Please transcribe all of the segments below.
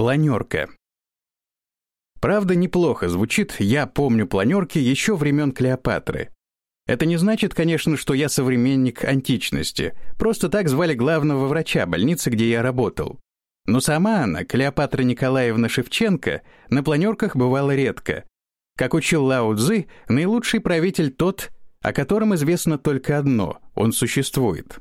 Планерка. Правда, неплохо звучит «я помню планерки еще времен Клеопатры». Это не значит, конечно, что я современник античности. Просто так звали главного врача больницы, где я работал. Но сама она, Клеопатра Николаевна Шевченко, на планерках бывала редко. Как учил Лао Цзы, наилучший правитель тот, о котором известно только одно — он существует.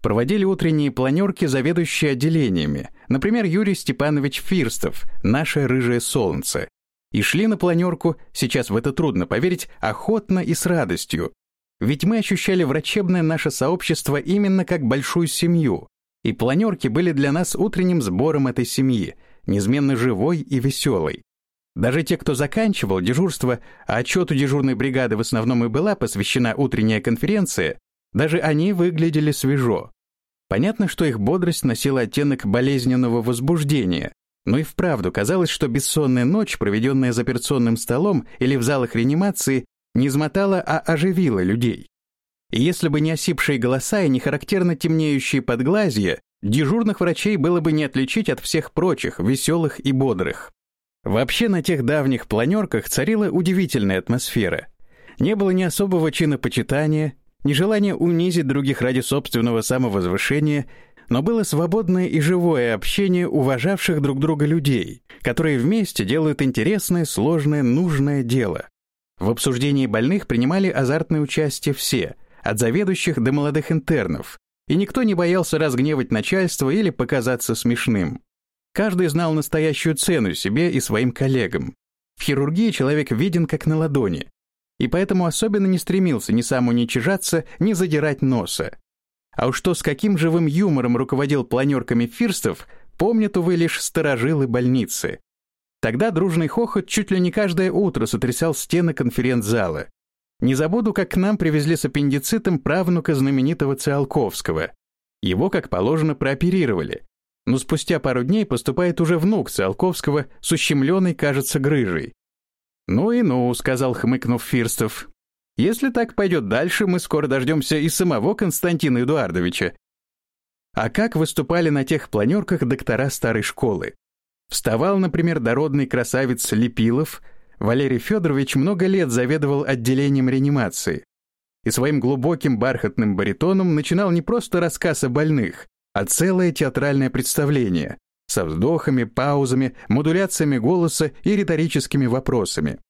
Проводили утренние планерки заведующие отделениями, например, Юрий Степанович Фирстов, «Наше рыжее солнце». И шли на планерку, сейчас в это трудно поверить, охотно и с радостью. Ведь мы ощущали врачебное наше сообщество именно как большую семью, и планерки были для нас утренним сбором этой семьи, неизменно живой и веселой. Даже те, кто заканчивал дежурство, а отчету дежурной бригады в основном и была посвящена утренняя конференция, даже они выглядели свежо. Понятно, что их бодрость носила оттенок болезненного возбуждения, но и вправду казалось, что бессонная ночь, проведенная за операционным столом или в залах реанимации, не измотала, а оживила людей. И если бы не осипшие голоса и не характерно темнеющие подглазья, дежурных врачей было бы не отличить от всех прочих, веселых и бодрых. Вообще на тех давних планерках царила удивительная атмосфера. Не было ни особого чинопочитания, ни желания унизить других ради собственного самовозвышения, но было свободное и живое общение уважавших друг друга людей, которые вместе делают интересное, сложное, нужное дело. В обсуждении больных принимали азартное участие все, от заведующих до молодых интернов, и никто не боялся разгневать начальство или показаться смешным. Каждый знал настоящую цену себе и своим коллегам. В хирургии человек виден как на ладони, и поэтому особенно не стремился ни сам уничижаться, ни задирать носа. А уж то, с каким живым юмором руководил планерками фирстов, помнят, увы, лишь сторожилы больницы. Тогда дружный хохот чуть ли не каждое утро сотрясал стены конференц-зала. Не забуду, как к нам привезли с аппендицитом правнука знаменитого Циолковского. Его, как положено, прооперировали. Но спустя пару дней поступает уже внук Циолковского с ущемленной, кажется, грыжей. «Ну и ну», — сказал, хмыкнув Фирстов. «Если так пойдет дальше, мы скоро дождемся и самого Константина Эдуардовича». А как выступали на тех планерках доктора старой школы? Вставал, например, дородный красавец Лепилов, Валерий Федорович много лет заведовал отделением реанимации и своим глубоким бархатным баритоном начинал не просто рассказ о больных, а целое театральное представление, со вздохами, паузами, модуляциями голоса и риторическими вопросами.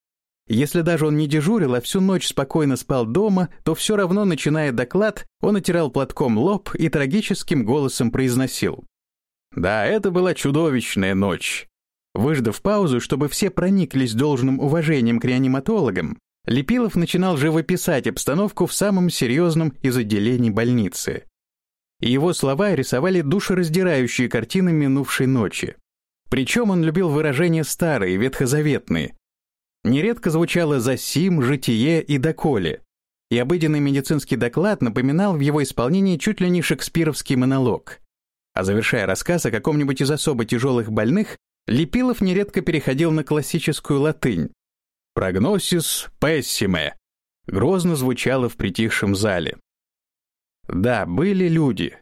Если даже он не дежурил, а всю ночь спокойно спал дома, то все равно, начиная доклад, он отирал платком лоб и трагическим голосом произносил. «Да, это была чудовищная ночь». Выждав паузу, чтобы все прониклись должным уважением к реаниматологам, Лепилов начинал живописать обстановку в самом серьезном из отделений больницы и его слова рисовали душераздирающие картины минувшей ночи. Причем он любил выражения старые, ветхозаветные. Нередко звучало «засим», «житие» и «доколе», и обыденный медицинский доклад напоминал в его исполнении чуть ли не шекспировский монолог. А завершая рассказ о каком-нибудь из особо тяжелых больных, Лепилов нередко переходил на классическую латынь. «Прогносис пессиме» грозно звучало в притихшем зале. Да, были люди.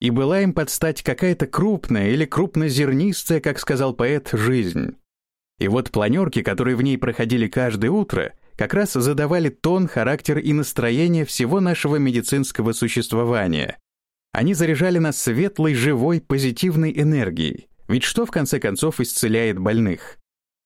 И была им подстать какая-то крупная или крупнозернистая, как сказал поэт, жизнь. И вот планерки, которые в ней проходили каждое утро, как раз задавали тон, характер и настроение всего нашего медицинского существования. Они заряжали нас светлой, живой, позитивной энергией. Ведь что, в конце концов, исцеляет больных?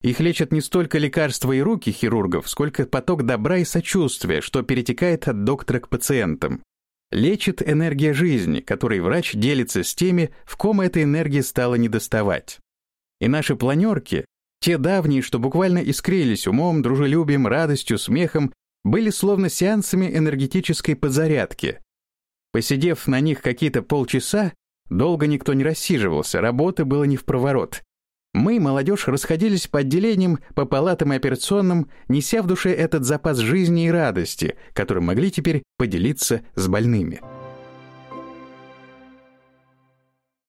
Их лечат не столько лекарства и руки хирургов, сколько поток добра и сочувствия, что перетекает от доктора к пациентам. Лечит энергия жизни, которой врач делится с теми, в ком эта энергия стала недоставать. И наши планерки, те давние, что буквально искрились умом, дружелюбием, радостью, смехом, были словно сеансами энергетической подзарядки. Посидев на них какие-то полчаса, долго никто не рассиживался, работы было не в проворот. Мы, молодежь, расходились по отделениям, по палатам и операционным, неся в душе этот запас жизни и радости, которым могли теперь поделиться с больными.